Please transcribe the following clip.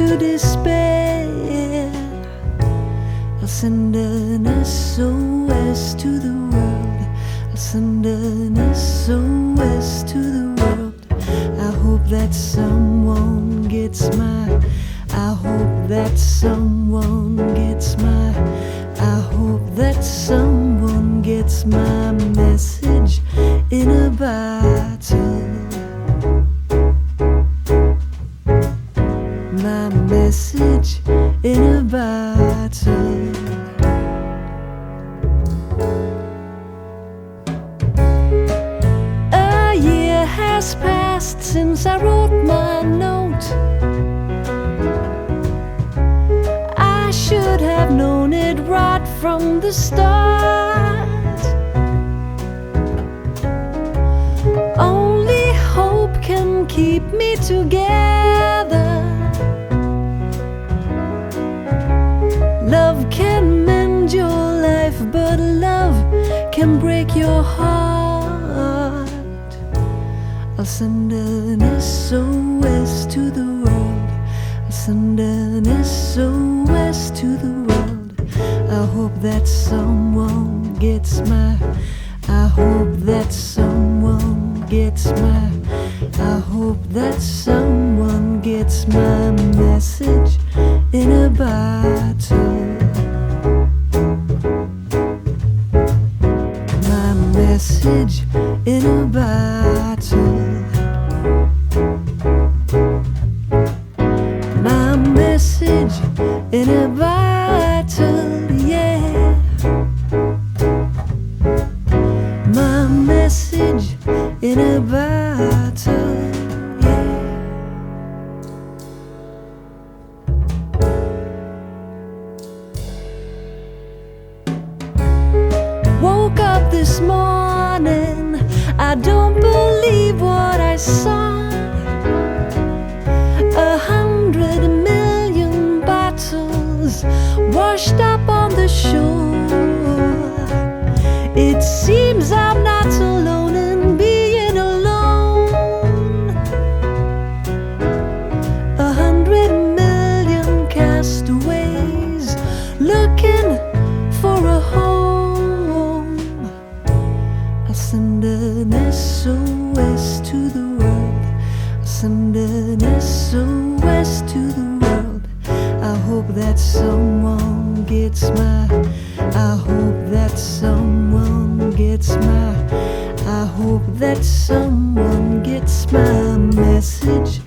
into despair. I'll send an SOS to the world. I'll send an SOS to the world. I hope that someone gets my. I hope that someone gets my. I hope that someone gets my message in a bottle. Message in a bottle. A year has passed since I wrote my note. I should have known it right from the start. Only hope can keep me together. Can break your heart. I'll send an SOS to the world. I'll send an SOS to the world. I hope that someone gets my. I hope that someone gets my. I hope that someone gets my message in a bottle. Message in a bottle. My message in a bottle, I don't believe what I saw. To the world. I'll send an SOS to the world. I hope that someone gets my. I hope that someone gets my. I hope that someone gets my message